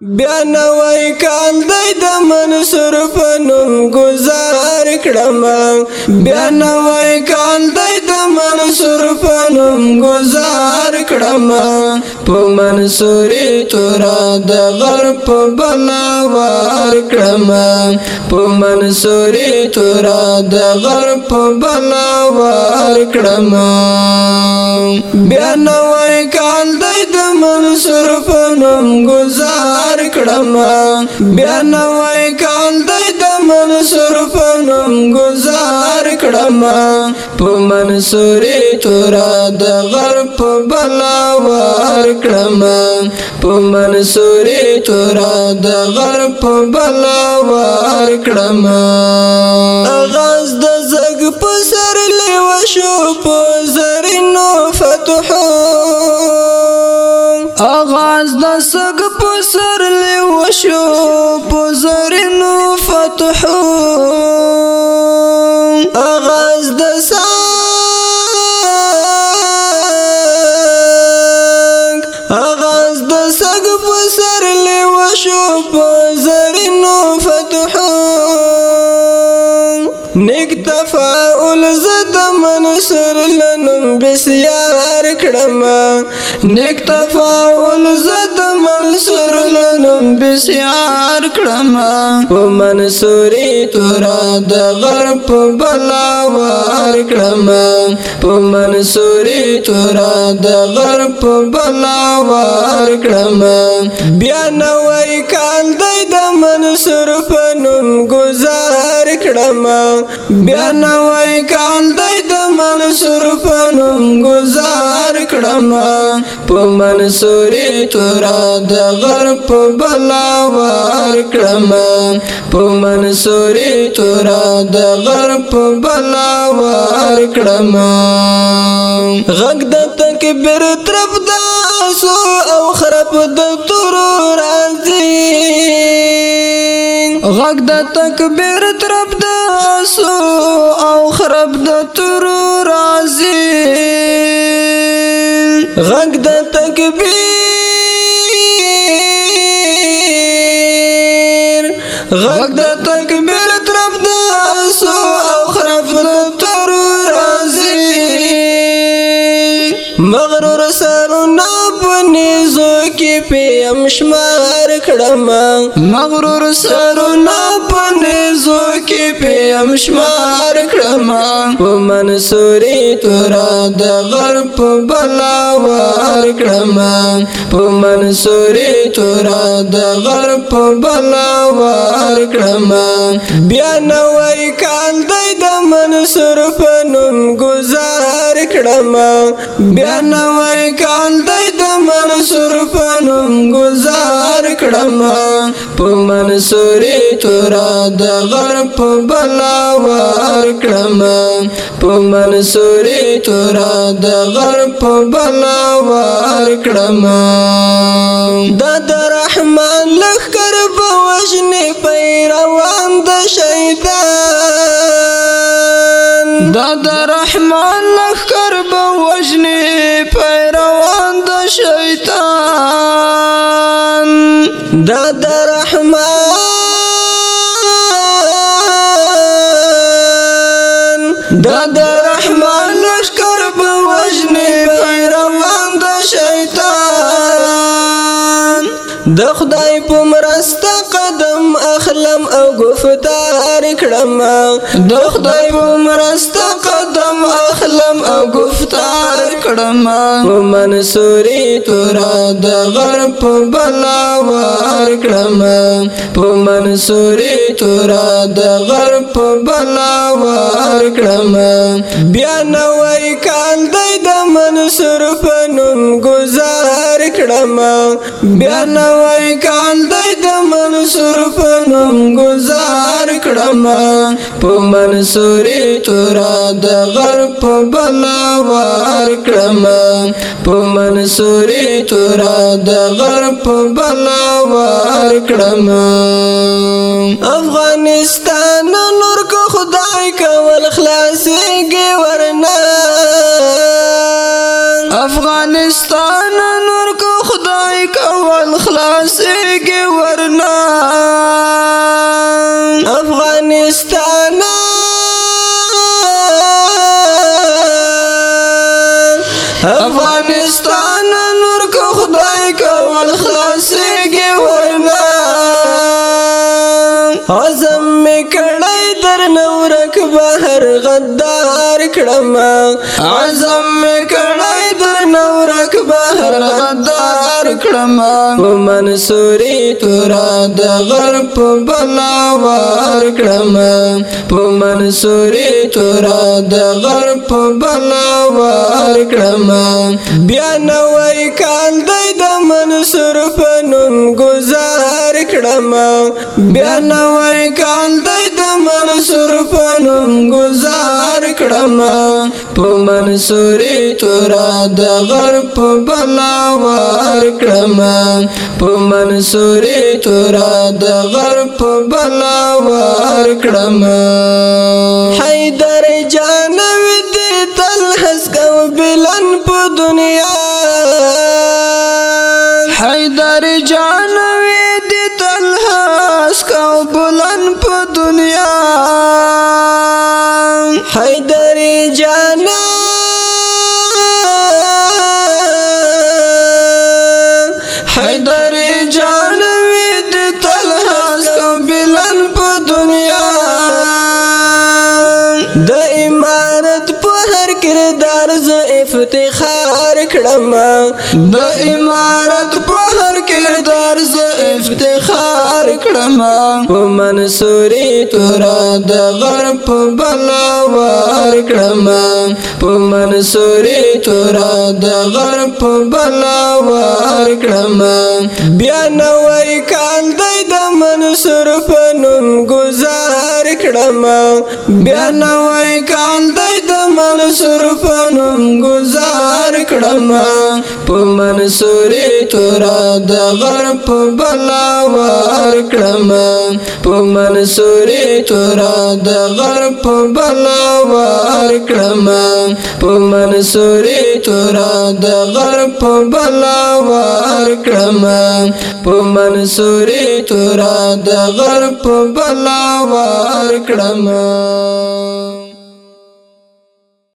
بیا نوای کال دای د منصور فنوم گزار کړم بیا نوای کال دای د منصور فنوم گزار کړم په منصورې تور د غر په بلا وار کړم په منصورې تور د غر په بلا وار کړم بیا نوای کال منصور فنم گزار کړم بیا نوای کال د منصور فنم گزار کړم په منصورې تورا د غرب بلا وار کړم په منصورې تورا د غرب بلا وار کړم اغاز د زګ په سر لیو شو په زرینو فتحو آغاز د سګ په سر له وشو په زرینو فتحو آغاز د سګ آغاز د سګ په سر له وشو په زرینو فتحو نیک تفاعل ز منصور لنم بسیار کړم نیک تفاول زد منصور لنم بسیار کړم په منصوري تر د غرب بلا وار کړم په منصوري تر د غرب بلا وار کړم بیا نوې کال دی د منصور په نوم گزار کړم بیا نوې کال دی منصور پنوم گزار کړم په منصورې تورا د غرب بلا وار کړم په منصورې تورا د غرب بلا وار کړم غږ د تکبیر طرف دا سو او خراب د تور راځي غږ د تکبیر ترپ د آسو او خراب د ترو رازي غږ د تکبیر غږ د تکبیر کې پیم شمار کړم مغرور سرونه پنې زو کې پیم شمار کړم په منصوري تر د غرب بلا وار کړم په منصوري تر د غرب بلا وار کړم بیا نو وای کال د منصور په نوم گزار کړم بیا نوې کال دای د منصور پنوم گزار کړم په منصوري تورا د غر په بلا وار کړم په منصوري تورا د غر په بلا وار کړم د رحمان لخر په وجنه پیروان د شیطان دا د رحمان لخر به وجنی پیروان د شیطان دا د رحمان دا د رحمان لخر به وجنی پیروان د شیطان د خدای په مرسته قدم اخلم او گفتار جوړ کړم د خدای په مرسته قدم اخلم او گفتار کړم منصوري تور د غرب بلا وار کړم په منصوري تور د غرب بلا وار کړم بیا نوای کال دی د منصور په نوم گزار کړم بیا نوای کال دی د منصور په نوم گزار کړم په منصوري تورا د غر په بلا وار کړم په منصوري تورا د غر په بلا وار کړم افغانستان نور کو خدای کول خلاصيږي ورنه عزم می کړی در نورک بهر غدار کړم عزم می کړی در نورک بهر غدار کړم منصوري تورا د غرب بلا وار کړم په منصوري تورا د غرب بلا وار کړم بیا نوې کال د منصور فنون گزار کړم بیا نوې کال د منصور پنوم گزار کړم په منصوري تور د غر په بلا وار کړم په منصوري تور د غر په بلا وار کړم حیدر جانو دې تل حس کو بلن په دنیا حیدر جانو بلند په دنیا حیدر جانا حیدر جانا وید تل هست بلند په دنیا د امارت په هر کردار ز افتخار کړم د امارت په سردار ز افتخار کړم په منصوري تور د غرب بلا وار کړم په منصوري تور د غرب بلا وار کړم بیا نو وای کال دای د منصور په نوم گزار کړم بیا نو وای کال دای د منصور په نوم گزار کړم په منصورې تورا د غرب بلا ور کړم په منصورې تورا د غرب بلا ور کړم په منصورې تورا د غرب بلا ور کړم په منصورې تورا د غرب بلا ور کړم